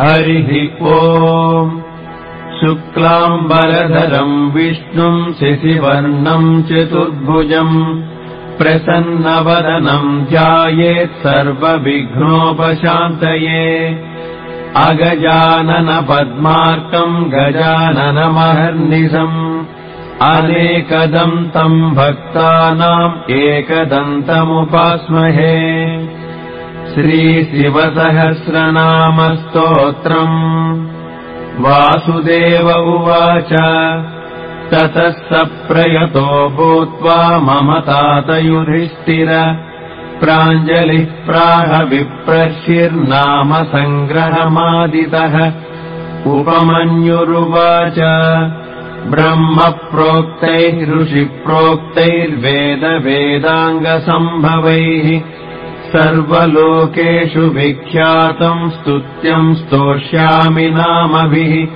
हरिः ओम्। शुक्लाम्बरधरम् विष्णुम् शिशिवर्णम् चतुर्भुजम् प्रसन्नवदनम् ध्यायेत् सर्वविघ्नोपशान्तये। अगजाननपद्मार्कम् गजाननमहर्निशम्। अनेकदम् तम् भक्तानाम् एकदन्तमुपास्महे श्रीशिवसहस्रनामस्तोत्रम्। वासुदेव उवाच ततः स प्रयतो भूत्वा मम तातयुधिष्ठिर प्राञ्जलिः प्राहविप्रशिर्नाम सङ्ग्रहमादितः। उपमन्युरुवाच ब्रह्मप्रोक्तैः ऋषिप्रोक्तैर्वेदवेदाङ्गसम्भवैः सर्वलोकेषु विख्यातम् स्तुत्यम् स्तोष्यामि नामभिः।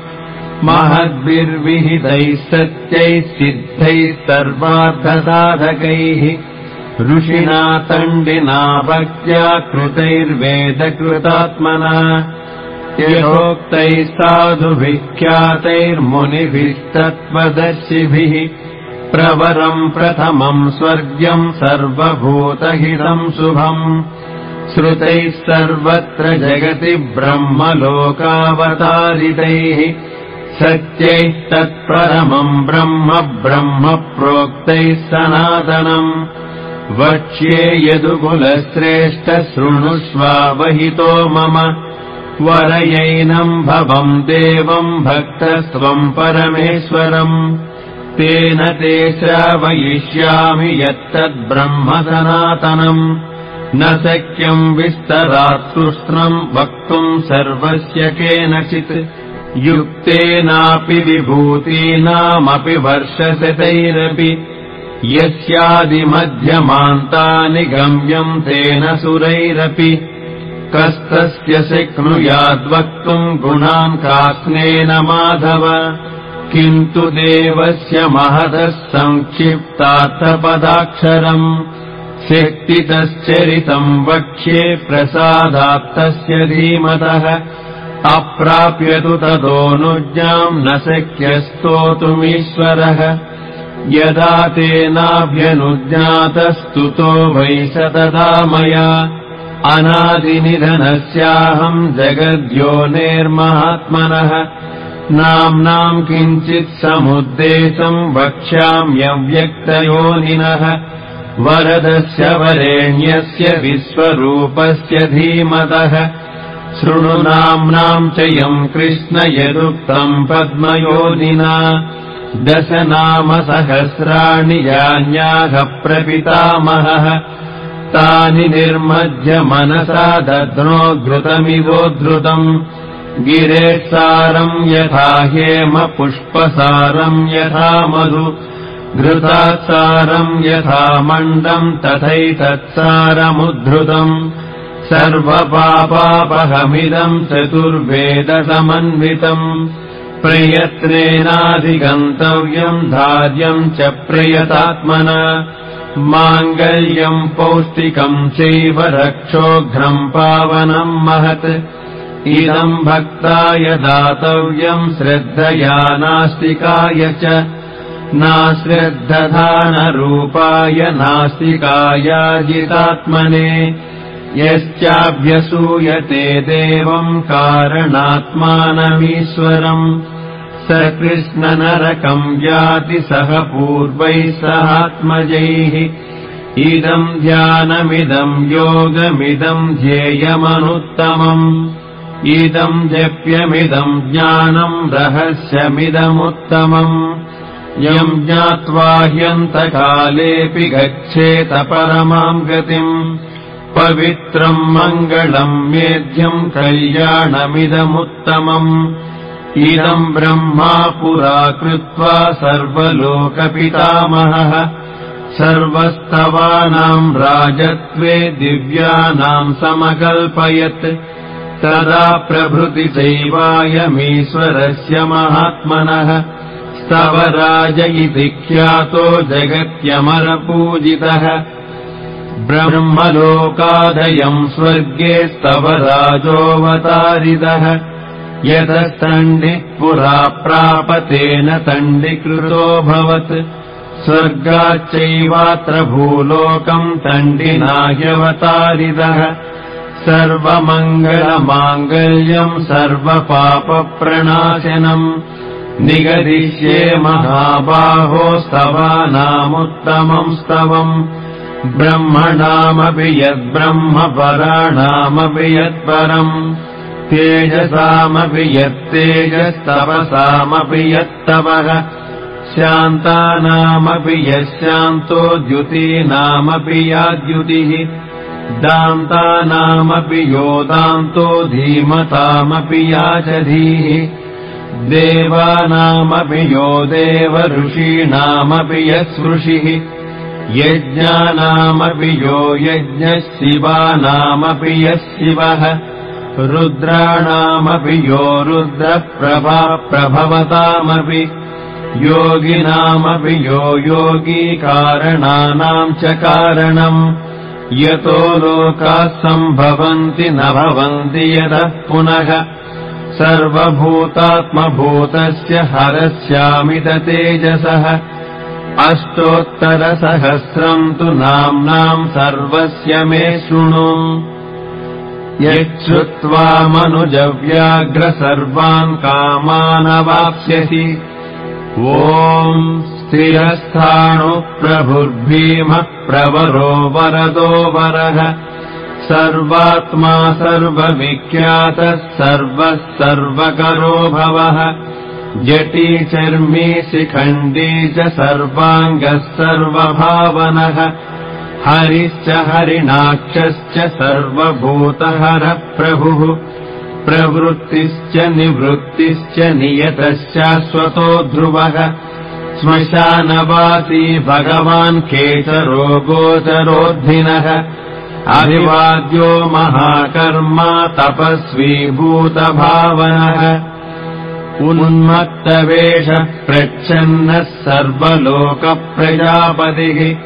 महद्भिर्विहितैः सत्यैः सिद्धैः सर्वार्थसाधकैः। ऋषिणा तण्डिना भक्त्या कृतैर्वेदकृतात्मना। यथोक्तैः साधुभिख्यातैर्मुनिभिस्तत्त्वदर्शिभिः प्रवरम् प्रथमम् स्वर्ग्यम् सर्वभूतहितम् शुभम् श्रुतैः सर्वत्र जगति ब्रह्मलोकावतारितैः। सत्यैः तत्परमम् ब्रह्म ब्रह्म प्रोक्तैः सनातनम्। वक्ष्ये यदुकुलश्रेष्ठ शृणुष्वावहितो मम। वरयैनम् भवम् देवम् भक्तस्त्वम् परमेश्वरम्। तेन ते श्रावयिष्यामि यत्तद्ब्रह्म सनातनम् न शक्यम् विस्तरात्कृष्णम् वक्तुम् सर्वस्य केनचित्। युक्तेनापि विभूतीनामपि वर्षशतैरपि। यस्यादिमध्यमान्तानि गम्यम् तेन सुरैरपि। कस्तस्य शक्नुयाद्वक्तुम् गुणान् कास्नेन माधव। किन्तु देवस्य महतः सङ्क्षिप्तार्थपदाक्षरम् शक्तितश्चरितम् वक्ष्ये प्रसादात्तस्य धीमतः। अप्राप्यतु तदोऽनुज्ञाम् न शक्यस्तोतुमीश्वरः। यदा तेनाभ्यनुज्ञातस्तुतो वै स तदा मया अनादिनिधनस्याहम् जगद्योनेर्महात्मनः नाम्नाम् किञ्चित् समुद्देशम् वक्ष्याम्यव्यक्तयोनिनः वरदस्य वरेण्यस्य विश्वरूपस्य धीमतः। शृणु नाम्नाम् च यम् कृष्ण यदुक्तम् पद्मयोनिना। दश यान्याः प्रपितामहः तानि निर्मध्य मनसा दध्नो घृतमिवोद्धृतम् गिरेत्सारम् यथा हेम पुष्पसारम् यथा मधु घृतात्सारम् यथा मण्डम् तथैतत्सारमुद्धृतम् सर्वपापापहमिदम् चतुर्वेदसमन्वितम् प्रयत्नेनाधिगन्तव्यम् धार्यम् च प्रयतात्मना माङ्गल्यम् पौष्टिकम् चैव रक्षोघ्रम् पावनम् महत् इदम् भक्ताय दातव्यम् श्रद्धया नास्तिकाय च नाश्रद्धधानरूपाय नास्तिकायाजितात्मने यश्चाभ्यसूयते देवम् कारणात्मानमीश्वरम्। स कृष्णनरकम् याति सह पूर्वैः सहात्मजैः। इदम् ध्यानमिदम् योगमिदम् ध्येयमनुत्तमम्। इदम् जप्यमिदम् ज्ञानम् रहस्यमिदमुत्तमम् यम् ज्ञात्वा ह्यन्तकालेऽपि गच्छेत परमाम् गतिम्। पवित्रम् मङ्गलम् मेध्यम् कल्याणमिदमुत्तमम्। इदम् ब्रह्मा पुरा कृत्वा सर्वलोकपितामहः। सर्वस्तवानाम् राजत्वे दिव्यानाम् समकल्पयत्। तदा प्रभृति चैवायमीश्वरस्य महात्मनः स्तव राज इति ख्यातो जगत्यमरपूजितः। ब्रह्मलोकादयम् स्वर्गे स्तव राजोऽवतारितः। यतस्तण्डिः पुरा प्रापतेन तण्डिकृतोऽभवत् स्वर्गाच्चैवात्र भूलोकम् तण्डिना ह्यवतारिदः सर्वमङ्गलमाङ्गल्यम् सर्वपापप्रणाशनम् निगदिष्ये महाबाहो स्तवानामुत्तमम् स्तवम् ब्रह्मणामपि यद्ब्रह्मपराणामपि यत्परम् तेजसामपि यत्तेजस्तपसामपि यत्तपः शान्तानामपि यशान्तो द्युतीनामपि याद्युतिः। दान्तानामपि यो दान्तो धीमतामपि याचधीः देवानामपि यो देव ऋषीणामपि यस्पृषिः यज्ञानामपि यो यज्ञः शिवानामपि यः शिवः रुद्राणामपि यो रुद्रप्रभा प्रभवतामपि योगिनामपि यो योगीकारणानाम् च कारणम् यतो लोकाः सम्भवन्ति न भवन्ति यतः पुनः सर्वभूतात्मभूतस्य हरस्यामित तेजसः अष्टोत्तरसहस्रम् तु नाम्नाम् सर्वस्य मे शृणु। यच्छ्रुत्वा मनुजव्याघ्र सर्वान् कामानवाप्स्यसि। ॐ स्थिरस्थाणु प्रभुर्भीमः प्रवरो वरदो वरः सर्वात्मा सर्वविख्यातः सर्वः सर्वकरो भवः। जटी चर्मी शिखण्डी च सर्वाङ्गः सर्वभावनः। हरिश्च हरिणाक्षश्च सर्वभूतहरः प्रभुः प्रवृत्तिश्च निवृत्तिश्च नियतश्चाश्वतो ध्रुवः। श्मशानवासी भगवान् केचरो गोचरोद्धिनः अभिवाद्यो महाकर्मा तपस्वीभूतभावनः। उन्मत्तवेषः प्रच्छन्नः सर्वलोकप्रजापतिः।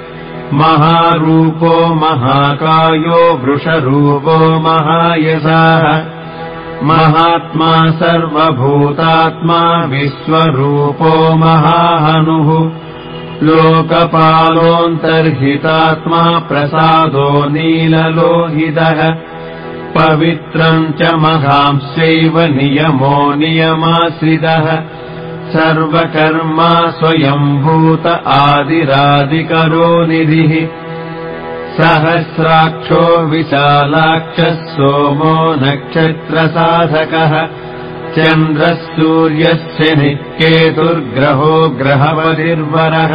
महारूपो महाकायो वृषरूपो महायसाः। महात्मा सर्वभूतात्मा विश्वरूपो महाहनुः लोकपालोऽन्तर्हितात्मा प्रसादो नीललोहितः पवित्रम् च महांश्चैव नियमो नियमाश्रितः। सर्वकर्मा स्वयम्भूत आदिरादिकरो निधिः। सहस्राक्षो विशालाक्षः सोमो नक्षत्रसाधकः चन्द्रः सूर्यस्य निकेतुर्ग्रहो ग्रहवतिर्वरः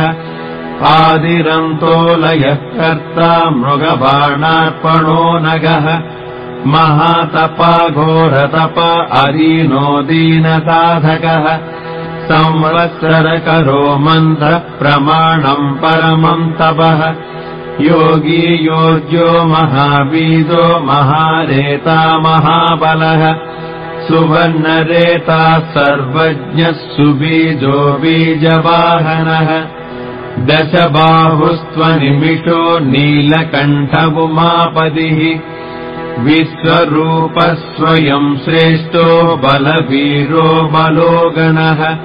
आदिरन्तोलयः कर्ता मृगबाणार्पणो नगः महातपाघोरतप अदीनो दीनसाधकः संवत्सरकरो मन्त्रः प्रमाणम् परमम् तपः योगी योग्यो महावीदो महारेता महाबलः सुवर्णरेता सर्वज्ञः सुबीजो बीजवाहनः। दशबाहुस्त्वनिमिषो नीलकण्ठमुमापदिः। विश्वरूपः स्वयम् श्रेष्ठो बलवीरो बलो गणः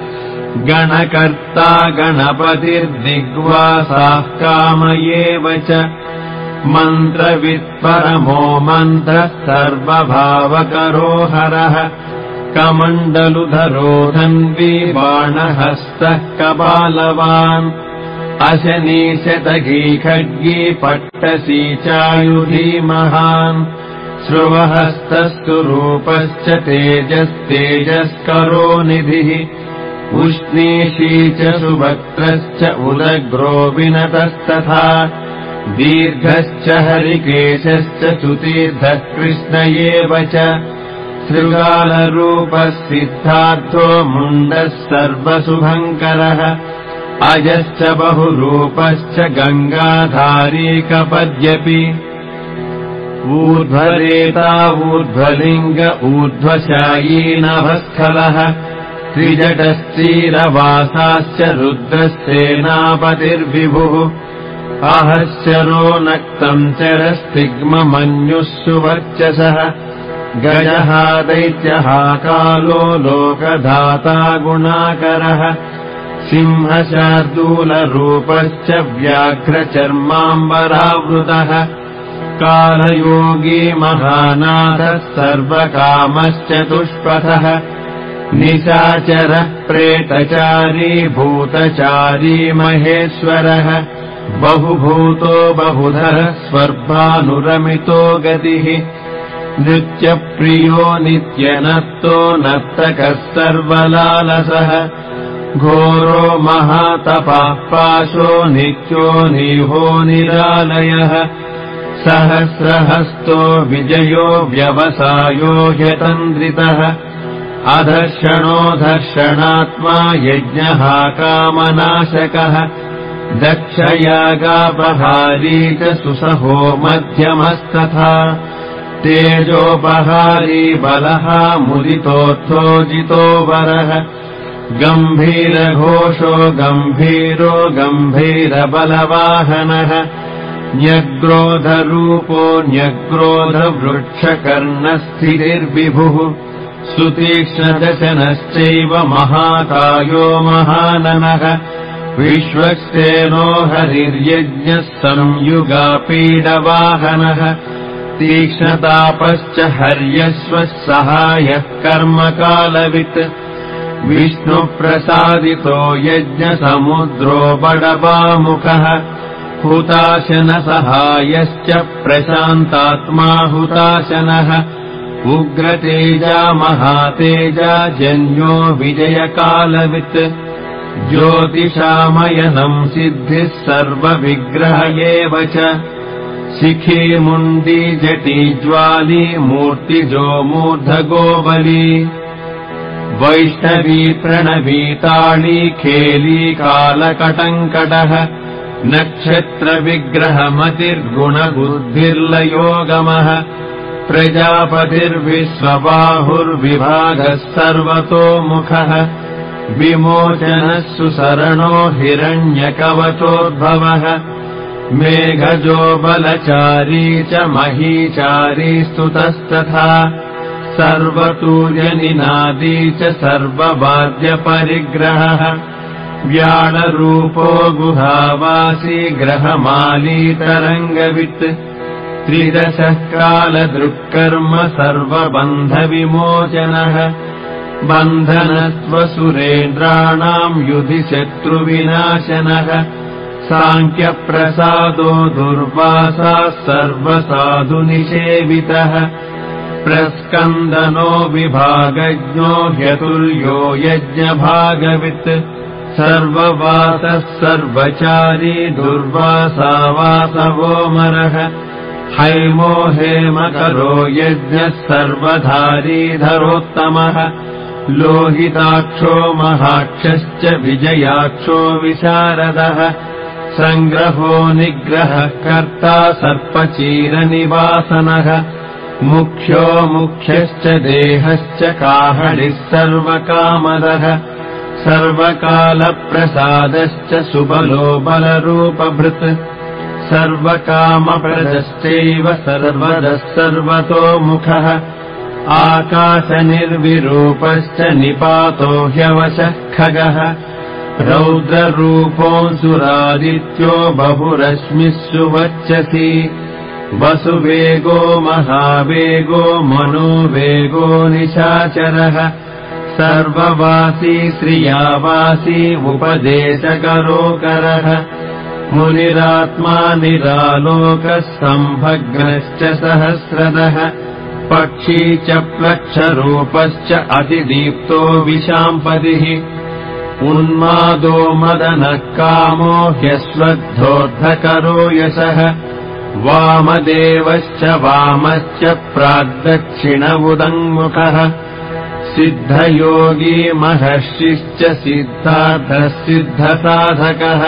गणकर्ता गणपतिर्दिग्वासाः काम एव च मन्त्रवित्परमो मन्त्रः सर्वभावकरो हरः कमण्डलुधरो धन्वी बाणहस्तः कपालवान्। अशनीशतगी खड्गी पट्टसी चायुधी महान्। श्रुवहस्तस्तु रूपश्च तेजस्तेजस्करो निधिः। उष्णीषी च सुवक्त्रश्च उदग्रो विनतस्तथा दीर्घश्च हरिकेशश्च सुतीर्थः कृष्ण एव च शृगालरूपः सिद्धार्थो मुण्डः सर्वशुभङ्करः अजश्च बहुरूपश्च गङ्गाधारीकपद्यपि ऊर्ध्वरेता ऊर्ध्वलिङ्ग ऊर्ध्वशायी नभस्खलः त्रिजटश्चीरवासाश्च रुद्रसेनापतिर्विभुः अहश्चरो नक्तम् चरस्तिग्ममन्युः सुवर्चसः गजः दैत्यः कालो लोकधाता गुणाकरः। सिंहशार्दूलरूपश्च व्याघ्रचर्माम्बरावृतः। कालयोगी महानाथः सर्वकामश्च दुष्पथः निशाचरः प्रेतचारी भूतचारी महेश्वरः बहुभूतो बहुधः स्वर्भानुरमितो गतिः। नृत्यप्रियो नित्यनत्तो नर्तकः सर्वलालसः घोरो महातपाः पाशो नित्यो निहो निरालयः। सहस्रहस्तो विजयो व्यवसायो ह्यतन्द्रितः। अधर्षणो धर्षणात्मा यज्ञः कामनाशकः दक्षयागापहारी च सुसहो मध्यमस्तथा। तेजोपहारी बलः मुदितोत्थोजितो वरः। गम्भीरघोषो गम्भीरो गम्भीरबलवाहनः। न्यग्रोधरूपो न्यग्रोधवृक्षकर्णस्थितिर्विभुः सुतीक्ष्णदशनश्चैव महाकायो महाननः विश्वक्सेनो हरिर्यज्ञः संयुगापीडवाहनः तीक्ष्णतापश्च हर्यश्वः सहायः कर्मकालवित्। विष्णुप्रसादितो यज्ञसमुद्रो बडवामुखः हुताशनसहायश्च प्रशान्तात्मा हुताशनः उग्रतेजा महातेजा जन्यो विजयकालवित् ज्योतिषामयनम् सिद्धिः सर्वविग्रह एव च। शिखी वैष्णवी प्रणवीताळी खेली कालकटङ्कटः। नक्षत्रविग्रहमतिर्गुणबुद्धिर्लयोगमः। प्रजापतिर्विश्वबाहुर्विभागः सर्वतोमुखः विमोचनः सुसरणो हिरण्यकवचोद्भवः। मेघजो बलचारी च महीचारी स्तुतस्तथा। सर्वतूर्यनिनादी च सर्ववाद्यपरिग्रहः। व्याळरूपो गुहावासी ग्रहमालीतरङ्गवित्। त्रिदशः कालदृक्कर्म सर्वबन्धविमोचनः बन्धनस्वसुरेन्द्राणाम् युधि शत्रुविनाशनः साङ्ख्यप्रसादो दुर्वासाः सर्वसाधुनिषेवितः प्रस्कन्दनो विभागज्ञो ह्यतुल्यो यज्ञभागवित् सर्ववासः सर्वचारी दुर्वासावासवोमरः हैमो हेमकरो यज्ञः सर्वधारीधरोत्तमः लोहिताक्षो महाक्षश्च विजयाक्षो विशारदः सङ्ग्रहो निग्रहः कर्ता सर्पचीरनिवासनः मुख्यो मुख्यश्च देहश्च काहडिः सर्वकामदः सर्वकालप्रसादश्च सुबलो बलरूपभृत् सर्वकामप्रदश्चैव सर्वदः सर्वतोमुखः आकाशनिर्विरूपश्च निपातो ह्यवशः खगः। रौद्ररूपोऽसुरादित्यो बहुरश्मिः सुवच्चसि वसुवेगो महावेगो मनोवेगो निशाचरः। सर्ववासी श्रियावासी उपदेशकरोकरः। मुनिरात्मा निरालोकः सम्भग्नश्च सहस्रदः पक्षी च प्लक्षरूपश्च अतिदीप्तो विशाम्पतिः। उन्मादो मदनः कामो ह्यश्वद्धोऽर्धकरो यशः। वामदेवश्च वामश्च प्राग्दक्षिण उदङ्मुखः सिद्धयोगी महर्षिश्च सिद्धार्थः सिद्धसाधकः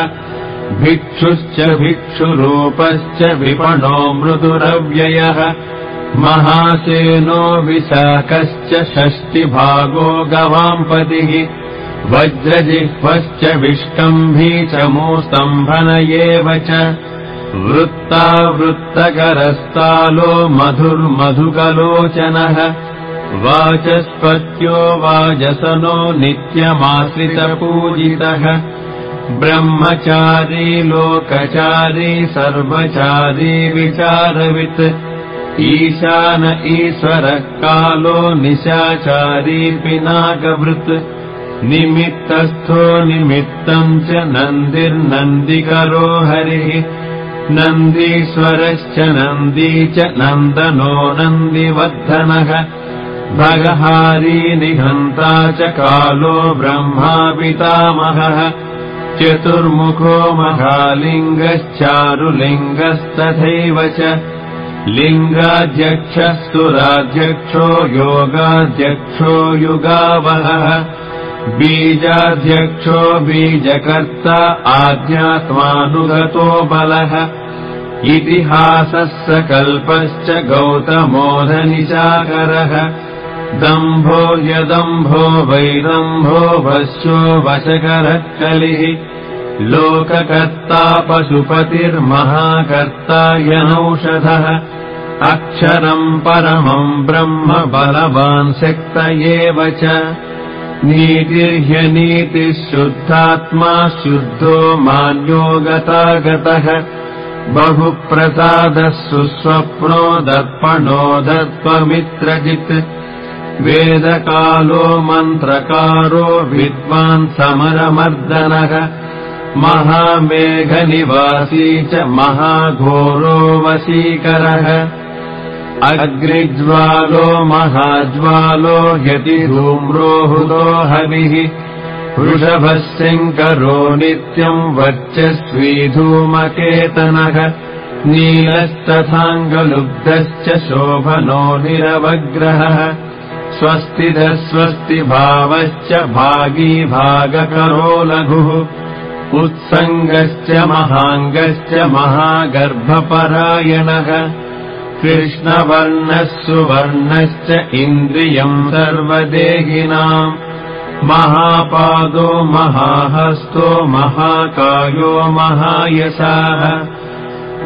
भिक्षुश्च भिक्षुरूपश्च विपणो मृदुरव्ययः महासेनो विशाखश्च षष्टिभागो गवाम्पतिः वज्रजिह्वश्च विष्कम्भी च मूस्तम्भन एव च वृत्तावृत्तकरस्तालो मधुर्मधुकलोचनः वाचस्पत्यो वाजसनो नित्यमाश्रितपूजितः। ब्रह्मचारी लोकचारी सर्वचारी विचारवित् ईशान ईश्वरः कालो निशाचारी पिनाकवृत् निमित्तस्थो निमित्तम् च नन्दिर्नन्दिकरो हरिः। नन्दीश्वरश्च नन्दी च नन्दनो नन्दिवर्धनः। भगहारी निहन्ता च कालो ब्रह्मा पितामहः। चतुर्मुखो महालिङ्गश्चारुलिङ्गस्तथैव च लिङ्गाध्यक्षस्तुराध्यक्षो योगाध्यक्षो युगावहः बीजाध्यक्षो बीजकर्ता आध्यात्मानुगतो बलः इतिहासः सकल्पश्च गौतमोधनिशाकरः दम्भो यदम्भो वैदम्भो वश्यो वशकरः कलिः लोककर्ता पशुपतिर्महाकर्ता यनौषधः। अक्षरम् परमम् ब्रह्म बलवान् शक्त एव च। नीतिर्ह्यनीतिः शुद्धात्मा शुद्धो मान्यो गतागतः बहुप्रसादः सुस्वप्नो दर्पणो दत्त्वमित्रजित्। वेदकालो मन्त्रकारो विद्वान् समरमर्दनः महामेघनिवासी च महाघोरो वशीकरः अग्निज्वालो महाज्वालो यति धूम्रोहुतो हविः। वृषभः शङ्करो नित्यम् वर्चस्वी धूमकेतनः नीलस्तथाङ्गलुब्धश्च शोभनो निरवग्रहः। स्वस्तिधः स्वस्ति भावश्च भागी भागकरो लघुः उत्सङ्गश्च महाङ्गश्च महागर्भपरायणः। कृष्णवर्णः सुवर्णश्च इन्द्रियम् सर्वदेहिनाम्। महापादो महाहस्तो महाकायो महायशाः।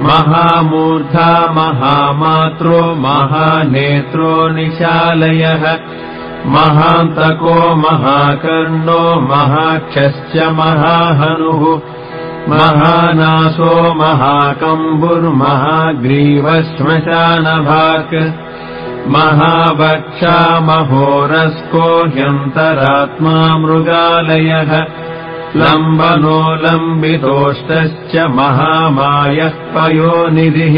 महामूर्धा महामात्रो महानेत्रो निशालयः महान्तको महाकर्णो महाक्षश्च महाहनुः महानासो महाकम्बुर्महाग्रीवश्मशानभाक् महाभक्षा महोरस्को ह्यन्तरात्मा मृगालयः लम्बनो लम्बितोष्टश्च महामायः पयोनिधिः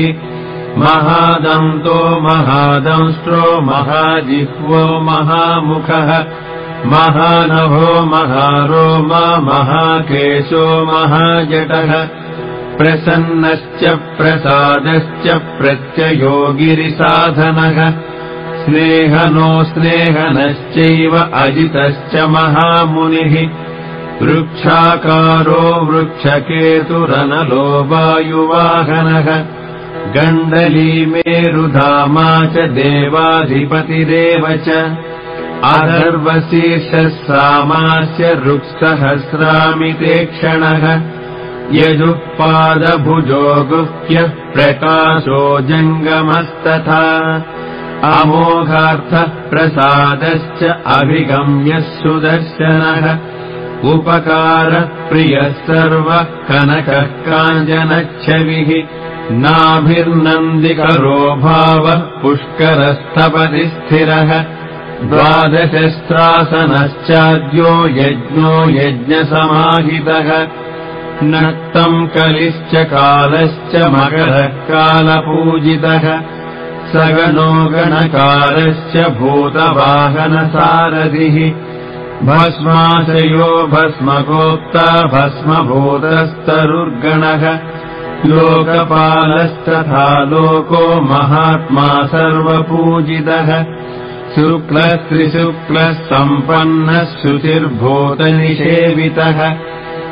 महादन्तो महादंष्ट्रो महाजिह्वो महामुखः महानभो महारोमा महाकेशो महाजटः प्रसन्नश्च प्रसादश्च प्रत्ययो गिरिसाधनः स्नेहनो स्नेहनश्चैव अजितश्च महामुनिः वृक्षाकारो वृक्षकेतुरनलो वायुवाहनः गण्डलीमेरुधामा च देवाधिपतिरेव च अधर्वशीर्षः सामास्य ऋक्सहस्रामिते क्षणः यजुःपादभुजो गुह्यः प्रकाशो जङ्गमस्तथा अमोघार्थः प्रसादश्च अभिगम्यः सुदर्शनः उपकारः प्रियः सर्वः कनकः काञ्जनच्छविः नाभिर्नन्दिकरो भावः पुष्करस्तपति स्थिरः द्वादशस्त्रासनश्चाद्यो यज्ञो यज्ञसमाहितः नक्तम् कलिश्च कालश्च मकरः कालपूजितः सगनो गणकारश्च भूतवाहनसारथिः भस्माशयो भस्मगोप्ता भस्मभूतस्तरुर्गणः लोकपालस्तथा लोको महात्मा सर्वपूजितः। शुक्लस्त्रिशुक्लः सम्पन्नः शुचिर्भूतनिषेवितः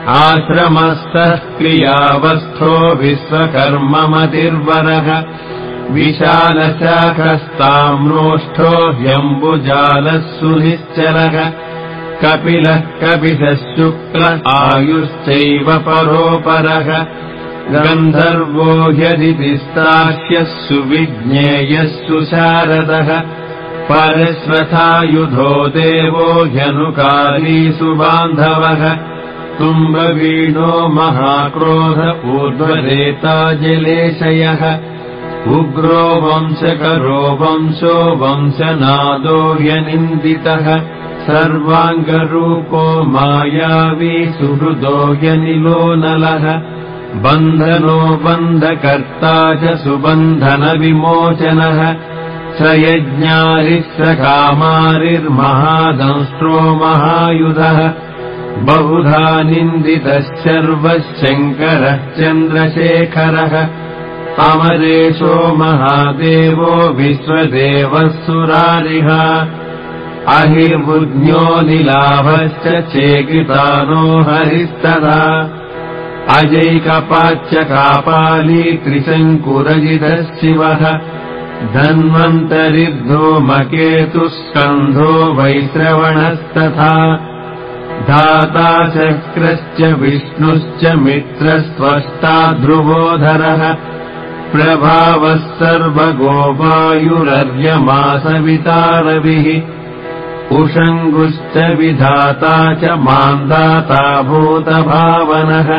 आश्रमस्थः क्रियावस्थो विश्वकर्ममतिर्वरः। विशालशाखस्ताम्रोष्ठो ह्यम्बुजालः सुनिश्चरः कपिलः कपिशः शुक्ल आयुश्चैव परोपरः गन्धर्वो ह्यदितिस्ताह्यः सुविज्ञेयः सुशारदः परश्वथायुधो देवो ह्यनुकारी सुबान्धवः तुम्बवीणो महाक्रोध ऊर्ध्वरेता जलेशयः उग्रो वंशकरो वंशो वंशनादो ह्यनिन्दितः सर्वाङ्गरूपो मायावी सुहृदो ह्यनिलो नलः बन्धनो बन्धकर्ता च सुबन्धनविमोचनः स यज्ञारिः स कामारिर्महादंष्ट्रो महायुधः बहुधा निन्दितः शङ्करः चन्द्रशेखरः अमरेशो महादेवो विश्वदेवः सुरारिः अहिर्बुज्ञोनिलाभश्च चेकितानो हरिस्तदा अजैकपाच्यकापाली त्रिशङ्कुरजितः शिवः धन्वन्तरिद्धूमकेतुः स्कन्धो वैश्रवणस्तथा धाता चक्रश्च विष्णुश्च मित्रस्त्वष्टा ध्रुवोधरः प्रभावः सर्वगोपायुरर्यमासवितारविः उषङ्गुश्च विधाता च मान्दाता भूतभावनः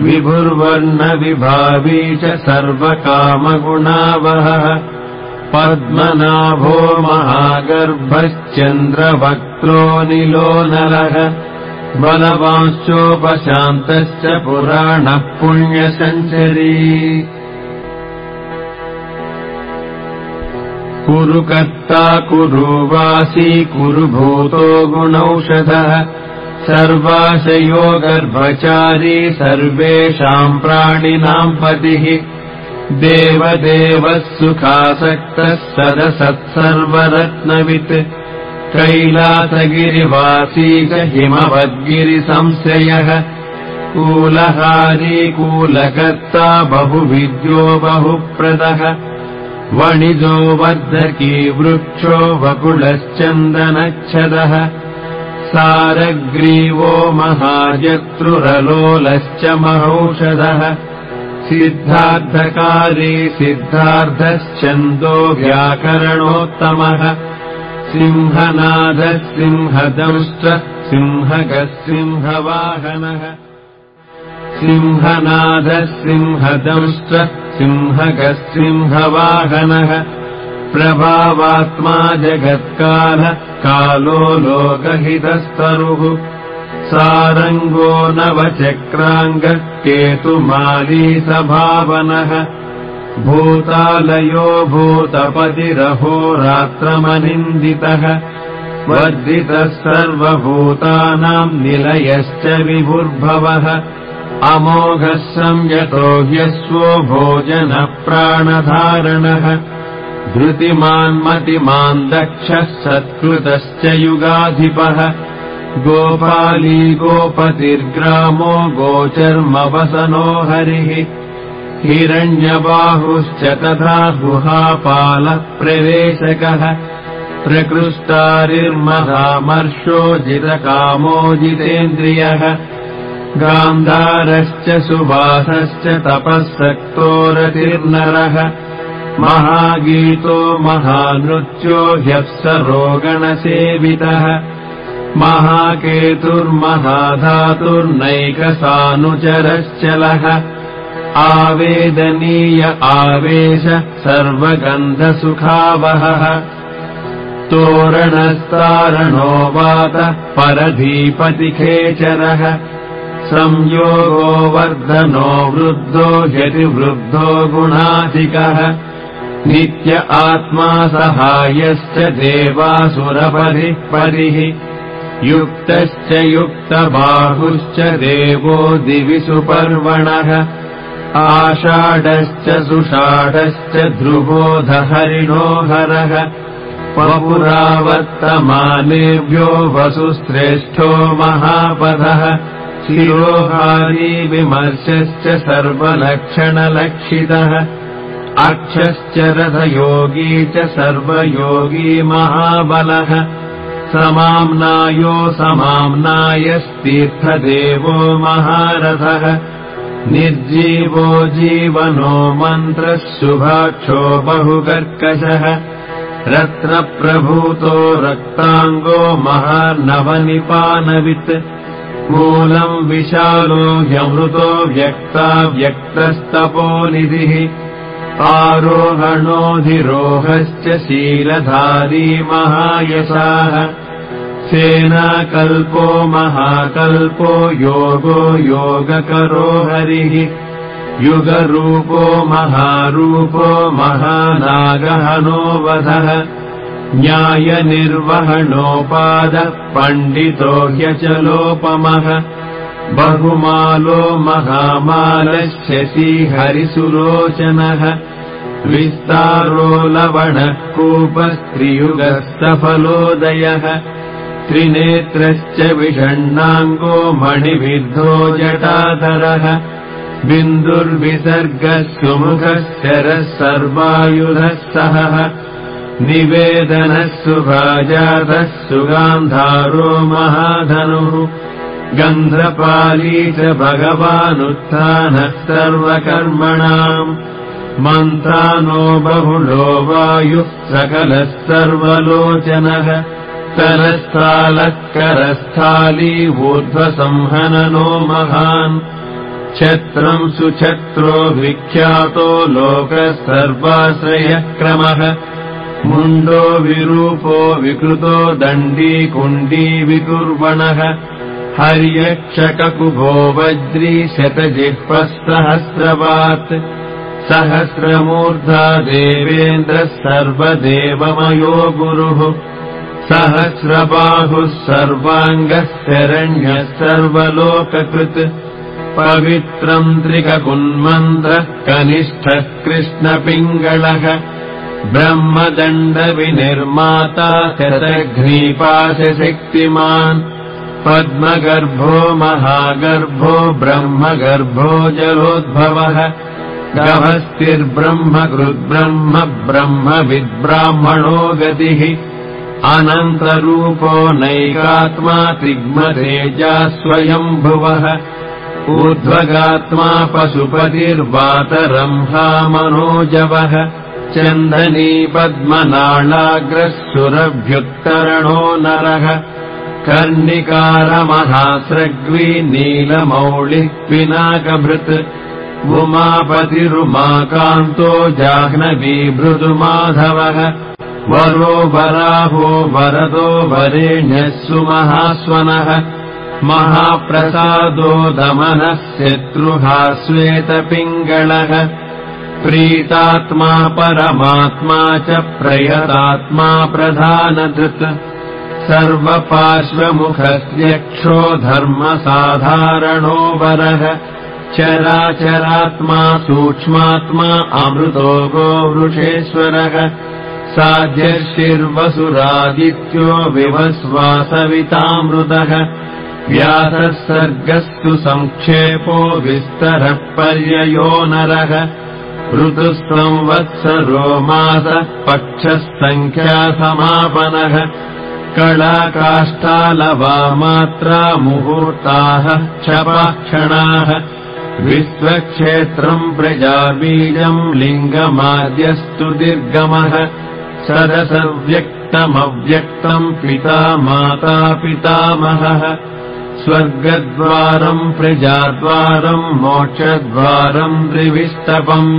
विभुर्वर्णविभावी च सर्वकामगुणावहः। पद्मनाभो महागर्भश्चन्द्रवक्त्रो निलो नरः। बलवांश्चोपशान्तश्च पुराणः पुण्यसञ्चरी कुरु कर्ता कुरु वासी कुरु भूतो गुणौषधः सर्वाशयो गर्भचारी सर्वेषाम् प्राणिनाम् पतिः। देवदेवः सुखासक्तः सदसत्सर्वरत्नवित्। कैलासगिरिवासी च हिमवद्गिरिसंश्रयः कूलहारी कूलकर्ता बहुविद्यो बहुप्रदः। वणिजो वर्धकी वृक्षो वकुलश्चन्दनच्छदः सारग्रीवो महाजत्रुरलोलश्च महौषधः। सिद्धार्थकारी सिद्धार्थश्चन्दो व्याकरणोत्तमः सिंहदंश्च सिंहगः सिंहवाहनः प्रभावात्मा जगत्कालः कालो लोकहितस्तरुः। सारङ्गो नवचक्राङ्गः केतुमाली सभावनः भूतालयो भूतपतिरहोरात्रमनिन्दितः वर्धितः सर्वभूतानाम् निलयश्च विभुर्भवः। अमोघः संयतो ह्यस्वो भोजनप्राणधारणः धृतिमान्मतिमान् दक्षः सत्कृतश्च युगाधिपः। गोपाली गोपतिर्ग्रामो गोचर्मवसनो हरिः। हिरण्यबाहुश्च तथा गुहापालः प्रवेशकः प्रकृष्टारिर्महामर्षो जितकामो जितेन्द्रियः। गान्धारश्च सुभासश्च तपःसक्तोरतिर्नरः महागीतो महानृत्यो ह्यः सरोगणसेवितः महाकेतुर्महाधातुर्नैकसानुचरश्चलः। आवेदनीय आवेश सर्वगन्धसुखावहः। तोरणस्तारणो वात परधीपतिखेचरः। संयोगो वर्धनो वृद्धो ह्यतिवृद्धो गुणाधिकः नित्य आत्मा सहायश्च देवासुरपरिः परिः युक्तश्च युक्तबाहुश्च देवो दिवि सुपर्वणः। आषाढश्च सुषाढश्च ध्रुवोधहरिणो हरः। पपुरावर्तमानेभ्यो वसुश्रेष्ठो महापदः। शिरोहारी विमर्शश्च सर्वलक्षणलक्षितः अक्षश्च रथयोगी च सर्वयोगी महाबलः। समाम्नायो समाम्नायस्तीर्थदेवो महारथः। निर्जीवो जीवनो मन्त्रः शुभाक्षो बहुकर्कशः। रत्नप्रभूतो रक्ताङ्गो महार्नवनिपानवित् मूलम् विशालो ह्यमृतो व्यक्ता व्यक्तस्तपोनिधिः आरोहणोऽधिरोहश्च शीलधारी महायशाः। सेनाकल्पो महाकल्पो योगो योगकरो हरिः। युगरूपो महारूपो महानागहनो वधः। न्यायनिर्वहणोपादः पण्डितो ह्यचलोपमः बहुमालो महामालश्यसी हरिसुलोचनः विस्तारो लवणः कूपस्त्रियुगस्तफलोदयः त्रिनेत्रश्च विषण्णाङ्गो मणिविद्धो जटाधरः बिन्दुर्विसर्गः सुमुखश्चरः सर्वायुधः सहः निवेदनः सुभाजातः सुगान्धारो महाधनुः गन्धपाली च भगवानुत्थानः सर्वकर्मणाम् मन्त्रानो बहुलो वायुः सकलः सर्वलोचनः करस्थाली ऊर्ध्वसंहननो महान् छत्रम् सुछत्रो विख्यातो लोकः सर्वाश्रयक्रमः मुण्डो विरूपो विकृतो दण्डी कुण्डी विकुर्वणः हर्यक्षककुभो वज्री शतजिह्वसहस्रवात् सहस्रमूर्धा देवेन्द्रः सर्वदेवमयो गुरुः। सहस्रबाहुः सर्वाङ्गः शरण्यः सर्वलोककृत्। पवित्रम् त्रिककुन्मन्त्रः कनिष्ठः कृष्णपिङ्गळः ब्रह्मदण्डविनिर्माता शतघ्नीपाशशक्तिमान् पद्मगर्भो महागर्भो ब्रह्मगर्भो जलोद्भवः। गभस्तिर्ब्रह्मकृद्ब्रह्म ब्रह्मविद्ब्राह्मणो गतिः। अनन्तरूपो नैकात्मा तिग्मतेजा स्वयम्भुवः ऊर्ध्वगात्मा पशुपतिर्वातरम्हा मनोजवः चन्दनी पद्मनाळाग्रः सुरभ्युत्तरणो नरः कर्णिकारमहास्रग्वी नीलमौलिः पिनाकभृत् उमापतिरुमाकान्तो जाह्नवीभृदुमाधवः। वरो वराहो वरदो वरेण्यः सुमहास्वनः महाप्रसादो दमनः शत्रुहा श्वेतपिङ्गळः प्रीतात्मा परमात्मा च प्रयतात्मा प्रधानधृत् सर्वपार्श्वमुखस्यक्षो धर्मसाधारणो वरः। चराचरात्मा सूक्ष्मात्मा अमृतो गोवृषेश्वरः। साध्यशिर्वसुरादित्यो विवस्वासवितामृतः। व्यासः सर्गस्तु सङ्क्षेपो विस्तरः पर्ययो नरः। ऋतुः संवत्सरो मासः पक्षः सङ्ख्यासमापनः कलाकाष्ठालवामात्रा मुहूर्ताः क्षपाक्षणाः विश्वक्षेत्रम् प्रजाबीजम् लिङ्गमाद्यस्तु निर्गमः सदसव्यक्तमव्यक्तम् पिता माता पितामहः स्वर्गद्वारम् प्रजाद्वारम् मोक्षद्वारम् त्रिविस्तपम्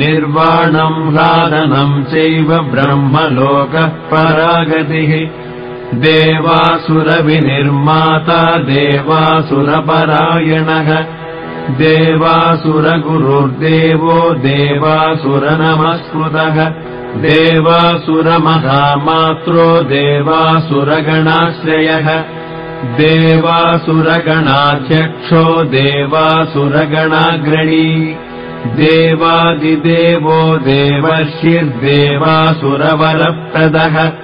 निर्वाणम् ह्लादनम् चैव ब्रह्मलोकः परागतिः देवासुरविनिर्माता देवासुरपरायणः। देवासुरगुरुर्देवो देवासुरनमस्कृतः। देवासुरमहामात्रो देवासुरगणाश्रयः। देवासुरगणाध्यक्षो देवासुरगणाग्रणी। देवादिदेवो देवर्षिर्देवासुरवरप्रदः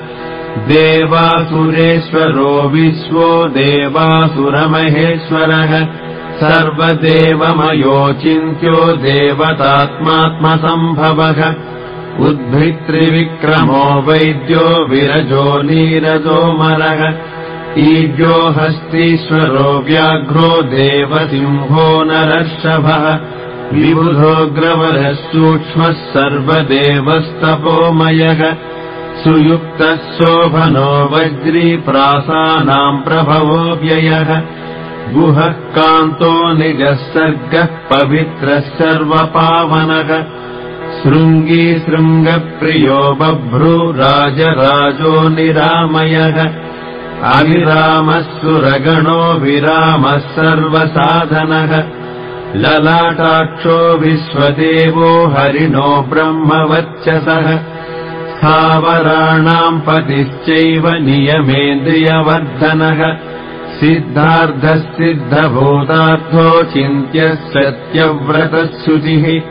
देवासुरेश्वरो विश्वो देवासुरमहेश्वरः सर्वदेवमयोचिन्त्यो देवतात्मात्मसम्भवः उद्भित्रिविक्रमो वैद्यो विरजो नीरजो मरः ईड्यो हस्तीश्वरो व्याघ्रो देवसिंहो नरर्षभः विबुधोऽग्रवरः सूक्ष्मः सर्वदेवस्तपोमयः सुयुक्तः शोभनो वज्रीप्रासानाम् प्रभवो व्ययः। गुहः कान्तो निजः सर्गः पवित्रः सर्वपावनः। शृङ्गी शृङ्गप्रियो बभ्रू राजराजो निरामयः। अविरामः सुरगणो विरामः सर्वसाधनः। ललाटाक्षो विश्वदेवो हरिणो ब्रह्मवच्चसः स्थावराणाम् पतिश्चैव नियमेन्द्रियवर्धनः। सिद्धार्धः सिद्धभूतार्थो चिन्त्यः सत्यव्रतः शुचिः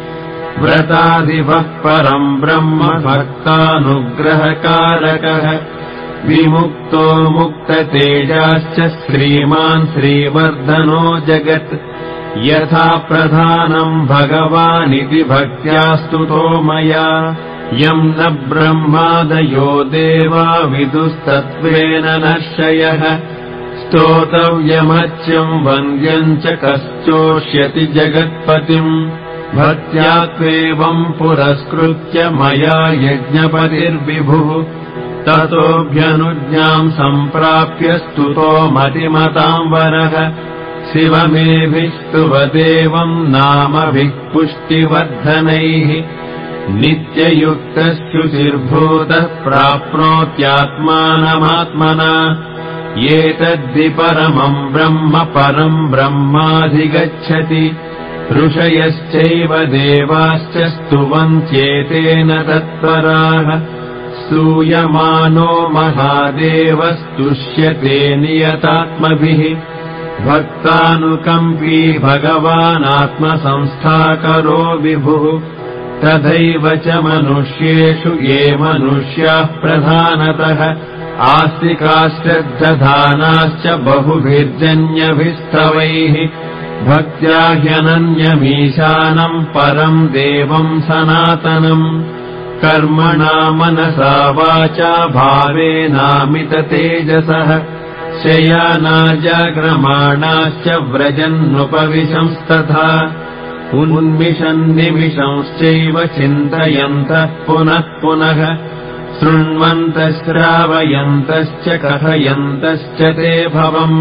व्रतादिवः परम् ब्रह्म भक्तानुग्रहकारकः। विमुक्तो मुक्ततेजाश्च श्रीमान् श्रीवर्धनो जगत्। यथा प्रधानम् भगवानिति भक्त्या स्तुतो मया यम् न ब्रह्मादयो देवा विदुस्तत्त्वेन नश्ययः स्तोतव्यमच्यम् वन्द्यम् च कश्चोष्यति जगत्पतिम् भक्त्या त्वेवम् पुरस्कृत्य मया यज्ञपतिर्विभुः ततोऽभ्यनुज्ञाम् सम्प्राप्य स्तुतो मतिमताम् वरः शिवमेभिस्तुवदेवम् नामभिः पुष्टिवर्धनैः नित्ययुक्तश्चुतिर्भूतः प्राप्नोत्यात्मानमात्मना। एतद्धि परमम् ब्रह्म परम् ब्रह्माधिगच्छति। ऋषयश्चैव देवाश्च स्तुवन्त्येतेन तत्पराः। स्तूयमानो महादेवस्तुष्यते नियतात्मभिः। भक्तानुकम्पी भगवानात्मसंस्थाकरो विभुः तथैव च मनुष्येषु ये मनुष्याः प्रधानतः आस्तिकाश्रद्धधानाश्च बहुभिर्जन्यभिस्तवैः भक्त्या ह्यनन्यमीशानम् परम् देवम् सनातनम् कर्मणा मनसा वाचा भावेनामिततेजसः शयानाजाग्रमाणाश्च व्रजन्नुपविशंस्तथा उन्मिषन्निमिषंश्चैव चिन्तयन्तः पुनः पुनः शृण्वन्तश्रावयन्तश्च कथयन्तश्च ते भवम्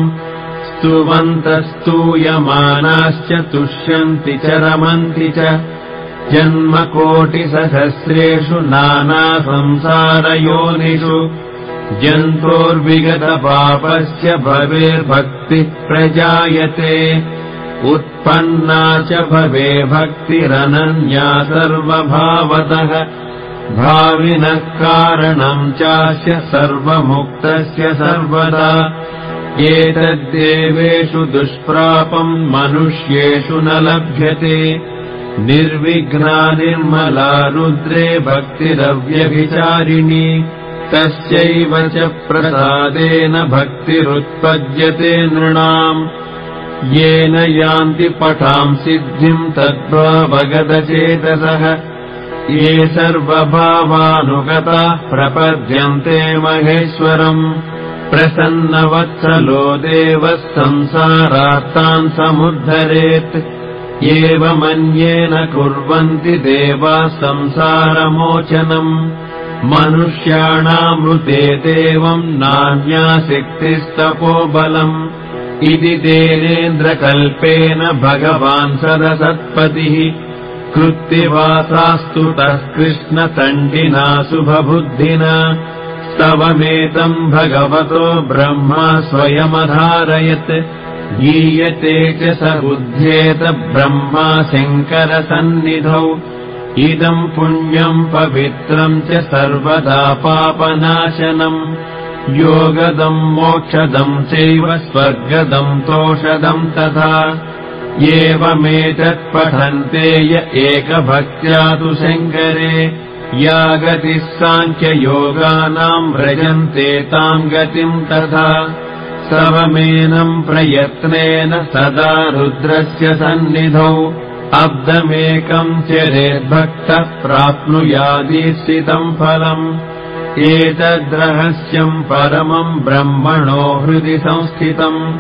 स्तुवन्तस्तूयमानाश्च तुष्यन्ति च रमन्ति च जन्मकोटिसहस्रेषु नानासंसारयोनिषु जन्तोर्विगतपापस्य भवेर्भक्तिः प्रजायते उत्पन्ना च भवे भक्तिरनन्या सर्वभावतः। भाविनः कारणम् चास्य सर्वमुक्तस्य सर्वदा। एतद्देवेषु दुष्प्रापम् मनुष्येषु न लभ्यते। निर्विघ्ना निर्मला रुद्रे भक्तिरव्यभिचारिणी। तस्यैव च प्रसादेन भक्तिरुत्पद्यते नृणाम् येन यान्ति पठाम् सिद्धिम् तद्भावगतचेतसः। ये सर्वभावानुगताः प्रपद्यन्ते महेश्वरम्। प्रसन्नवत्सलो देवः संसारात्तान् समुद्धरेत्। एवमन्येन कुर्वन्ति देवाः संसारमोचनम् मनुष्याणामृते देवम् नान्यासिक्तिस्तपोबलम् इति तेनेन्द्रकल्पेन भगवान् सरसत्पतिः कृत्तिवासास्तुतः कृष्णतण्डिना शुभबुद्धिना। स्तवमेतम् भगवतो ब्रह्मा स्वयमधारयत्। गीयते च स बुध्येत ब्रह्मा शङ्करसन्निधौ। इदम् पुण्यम् पवित्रम् च सर्वदा पापनाशनम् योगदम् मोक्षदम् चैव स्वर्गदम् तोषदम् तथा एवमेतत्पठन्ते य एकभक्त्या तु शङ्करे या गतिः साङ्ख्ययोगानाम् व्रजन्ते ताम् गतिम् तथा सवमेनम् प्रयत्नेन सदा रुद्रस्य सन्निधौ अब्दमेकम् चरेद्भक्तः प्राप्नुयादीर्षितम् फलम् एतद्रहस्यम् परमम् ब्रह्मणो हृदि संस्थितम्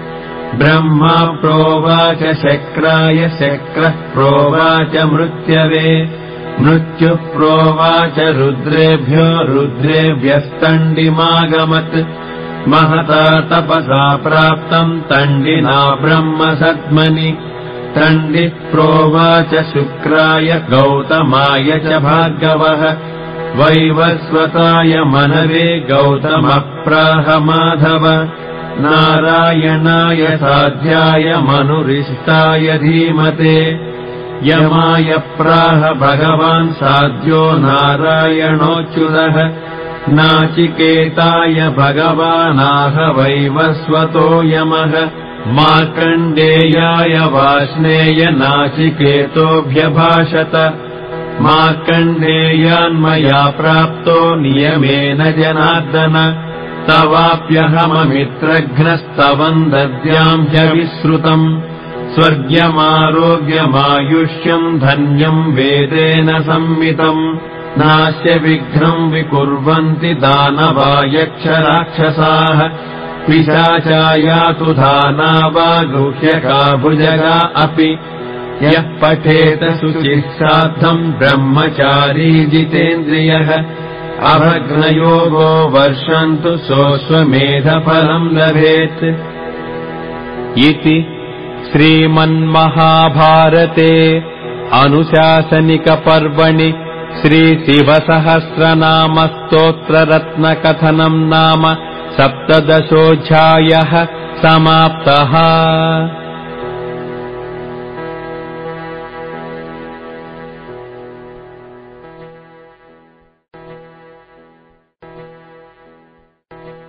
ब्रह्मा प्रोवाच शक्राय शक्रः प्रोवाच मृत्यवे। मृत्युः प्रोवाच रुद्रेभ्यो रुद्रेभ्यस्तण्डिमागमत्। महता तपसा प्राप्तम् तण्डिना ब्रह्म सद्मनि तण्डिः प्रोवाच शुक्राय गौतमाय च भार्गवः वैवस्वताय मनवे गौतमप्राह माधव नारायणाय साध्याय मनुरिष्टाय धीमते। यमाय प्राह भगवान् साध्यो नारायणोऽच्युतः नाचिकेताय भगवानाह वैवस्वतो यमः। मार्कण्डेयाय वाष्णेय नाचिकेतोऽभ्यभाषत मार्कण्डेयान्मया प्राप्तो नियमेन जनार्दन तवाप्यहममित्रघ्नस्तवम् दद्याम् ह्यविश्रुतम् स्वर्ग्यमारोग्यमायुष्यम् धन्यम् वेदेन संमितम् नास्य विघ्नम् विकुर्वन्ति दानवा यक्षराक्षसाः पिशाचायातु धाना वा गुह्यका भुजगा अपि यः पठेत शुचिः सार्धम् ब्रह्मचारी जितेन्द्रियः। अभग्नयोगो वर्षन्तु सोऽस्वमेधफलम् लभेत्। इति श्रीमन्महाभारते अनुशासनिकपर्वणि श्रीशिवसहस्रनामस्तोत्ररत्नकथनम् नाम सप्तदशोऽध्यायः समाप्तः